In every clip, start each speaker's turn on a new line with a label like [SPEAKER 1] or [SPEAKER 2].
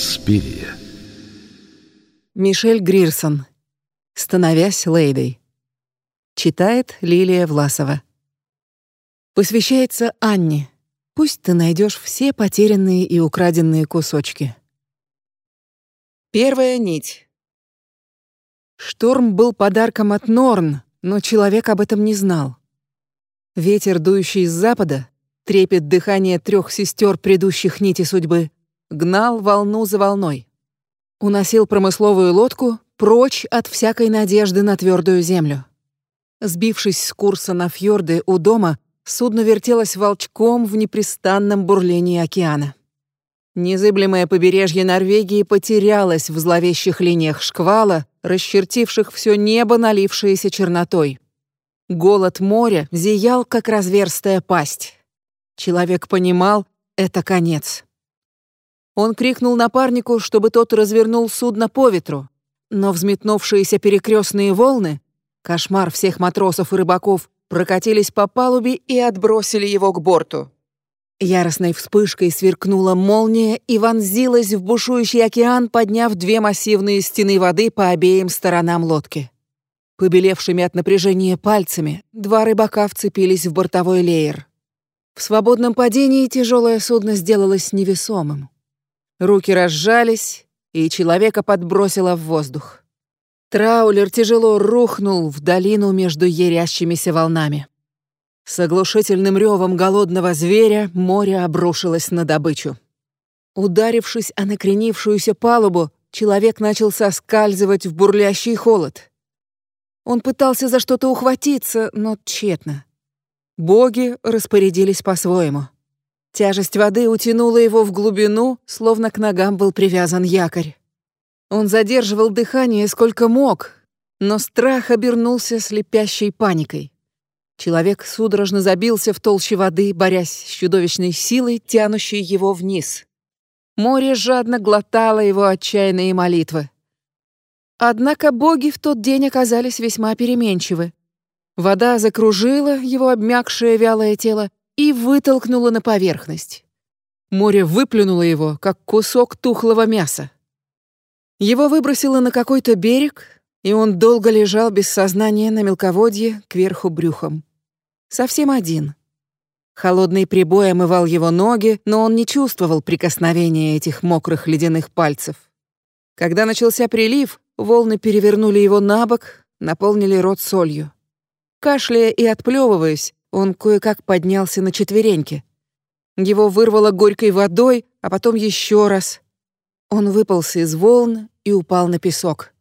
[SPEAKER 1] Инспирия.
[SPEAKER 2] Мишель Грирсон. Становясь лейдой. Читает Лилия Власова. Посвящается Анне. Пусть ты найдешь все потерянные и украденные кусочки. Первая нить. Шторм был подарком от Норн, но человек об этом не знал. Ветер, дующий из запада, трепет дыхания трех сестер предыдущих нити судьбы, гнал волну за волной. Уносил промысловую лодку прочь от всякой надежды на твердую землю. Сбившись с курса на фьорды у дома, судно вертелось волчком в непрестанном бурлении океана. Незыблемое побережье Норвегии потерялось в зловещих линиях шквала, расчертивших все небо, налившееся чернотой. Голод моря зиял, как разверстая пасть. Человек понимал — это конец. Он крикнул напарнику, чтобы тот развернул судно по ветру, но взметнувшиеся перекрестные волны, кошмар всех матросов и рыбаков, прокатились по палубе и отбросили его к борту. Яростной вспышкой сверкнула молния и вонзилась в бушующий океан, подняв две массивные стены воды по обеим сторонам лодки. Побелевшими от напряжения пальцами два рыбака вцепились в бортовой леер. В свободном падении тяжелое судно сделалось невесомым. Руки разжались, и человека подбросило в воздух. Траулер тяжело рухнул в долину между ярящимися волнами. С оглушительным ревом голодного зверя море обрушилось на добычу. Ударившись о накренившуюся палубу, человек начал соскальзывать в бурлящий холод. Он пытался за что-то ухватиться, но тщетно. Боги распорядились по-своему. Тяжесть воды утянула его в глубину, словно к ногам был привязан якорь. Он задерживал дыхание сколько мог, но страх обернулся слепящей паникой. Человек судорожно забился в толще воды, борясь с чудовищной силой, тянущей его вниз. Море жадно глотало его отчаянные молитвы. Однако боги в тот день оказались весьма переменчивы. Вода закружила его обмякшее вялое тело и вытолкнула на поверхность. Море выплюнуло его, как кусок тухлого мяса. Его выбросило на какой-то берег, и он долго лежал без сознания на мелководье кверху брюхом. Совсем один. Холодный прибой омывал его ноги, но он не чувствовал прикосновения этих мокрых ледяных пальцев. Когда начался прилив, Волны перевернули его на бок, наполнили рот солью. Кашляя и отплевываясь, он кое-как поднялся на четвереньки. Его вырвало горькой водой, а потом еще раз. Он выпался из волн и упал на песок.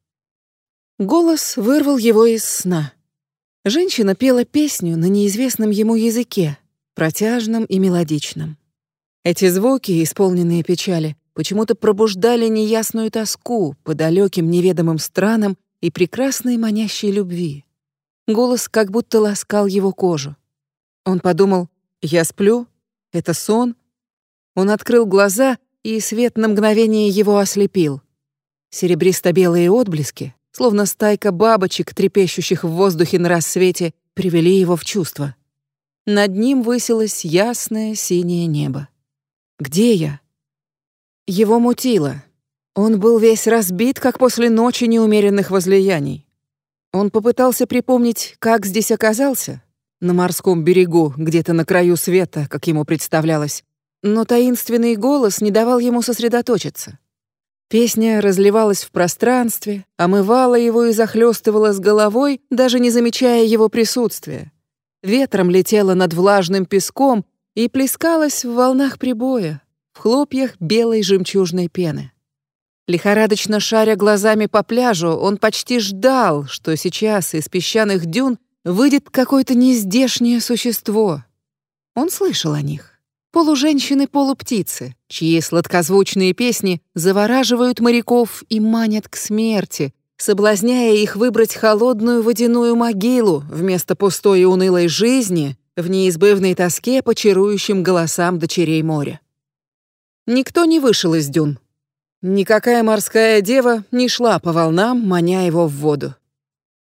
[SPEAKER 2] Голос вырвал его из сна. Женщина пела песню на неизвестном ему языке, протяжном и мелодичном. Эти звуки, исполненные печали, почему-то пробуждали неясную тоску по далеким неведомым странам и прекрасной манящей любви. Голос как будто ласкал его кожу. Он подумал, я сплю, это сон. Он открыл глаза, и свет на мгновение его ослепил. Серебристо-белые отблески, словно стайка бабочек, трепещущих в воздухе на рассвете, привели его в чувство. Над ним высилось ясное синее небо. «Где я?» Его мутило. Он был весь разбит, как после ночи неумеренных возлияний. Он попытался припомнить, как здесь оказался, на морском берегу, где-то на краю света, как ему представлялось, но таинственный голос не давал ему сосредоточиться. Песня разливалась в пространстве, омывала его и захлестывала с головой, даже не замечая его присутствия. Ветром летела над влажным песком и плескалась в волнах прибоя в хлопьях белой жемчужной пены. Лихорадочно шаря глазами по пляжу, он почти ждал, что сейчас из песчаных дюн выйдет какое-то нездешнее существо. Он слышал о них. Полуженщины-полуптицы, чьи сладкозвучные песни завораживают моряков и манят к смерти, соблазняя их выбрать холодную водяную могилу вместо пустой и унылой жизни в неизбывной тоске по чарующим голосам дочерей моря. Никто не вышел из дюн. Никакая морская дева не шла по волнам, маня его в воду.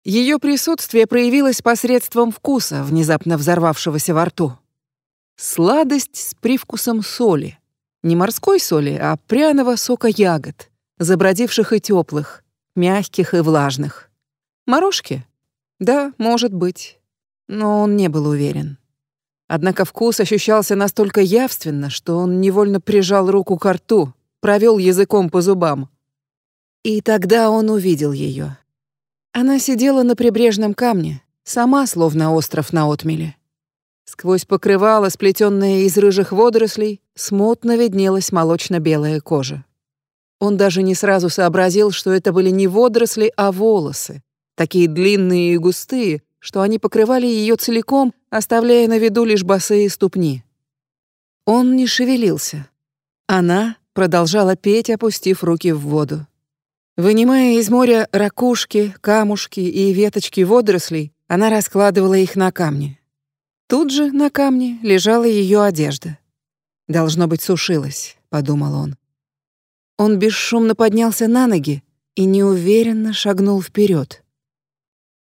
[SPEAKER 2] Ее присутствие проявилось посредством вкуса, внезапно взорвавшегося во рту. Сладость с привкусом соли. Не морской соли, а пряного сока ягод, забродивших и теплых, мягких и влажных. Морожки? Да, может быть. Но он не был уверен. Однако вкус ощущался настолько явственно, что он невольно прижал руку к рту, провел языком по зубам. И тогда он увидел ее. Она сидела на прибрежном камне, сама словно остров на отмеле. Сквозь покрывало, сплетенное из рыжих водорослей, смутно виднелась молочно-белая кожа. Он даже не сразу сообразил, что это были не водоросли, а волосы, такие длинные и густые, что они покрывали ее целиком, оставляя на виду лишь босые ступни. Он не шевелился. Она продолжала петь, опустив руки в воду. Вынимая из моря ракушки, камушки и веточки водорослей, она раскладывала их на камни. Тут же на камне лежала ее одежда. «Должно быть, сушилась», — подумал он. Он бесшумно поднялся на ноги и неуверенно шагнул вперед.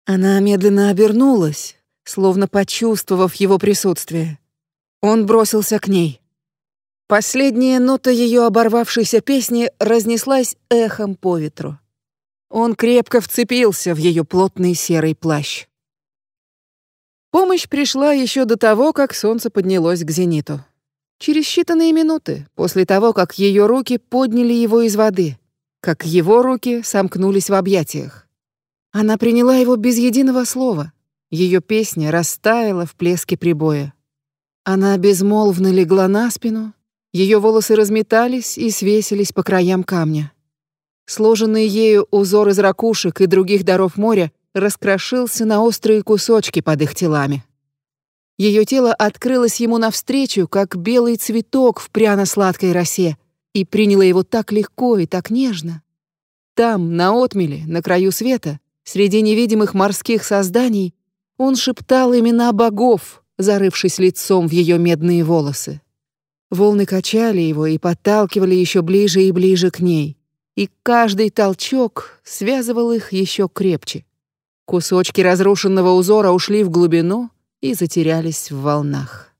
[SPEAKER 2] Она медленно обернулась, словно почувствовав его присутствие. Он бросился к ней. Последняя нота ее оборвавшейся песни разнеслась эхом по ветру. Он крепко вцепился в ее плотный серый плащ. Помощь пришла еще до того, как солнце поднялось к зениту. Через считанные минуты, после того, как ее руки подняли его из воды, как его руки сомкнулись в объятиях. Она приняла его без единого слова. Ее песня растаяла в плеске прибоя. Она безмолвно легла на спину, ее волосы разметались и свесились по краям камня. Сложенный ею узор из ракушек и других даров моря раскрошился на острые кусочки под их телами. Ее тело открылось ему навстречу, как белый цветок в пряно-сладкой росе, и приняло его так легко и так нежно. Там, на отмеле, на краю света, Среди невидимых морских созданий он шептал имена богов, зарывшись лицом в ее медные волосы. Волны качали его и подталкивали еще ближе и ближе к ней, и каждый толчок связывал их еще крепче. Кусочки разрушенного узора ушли в глубину и затерялись в волнах.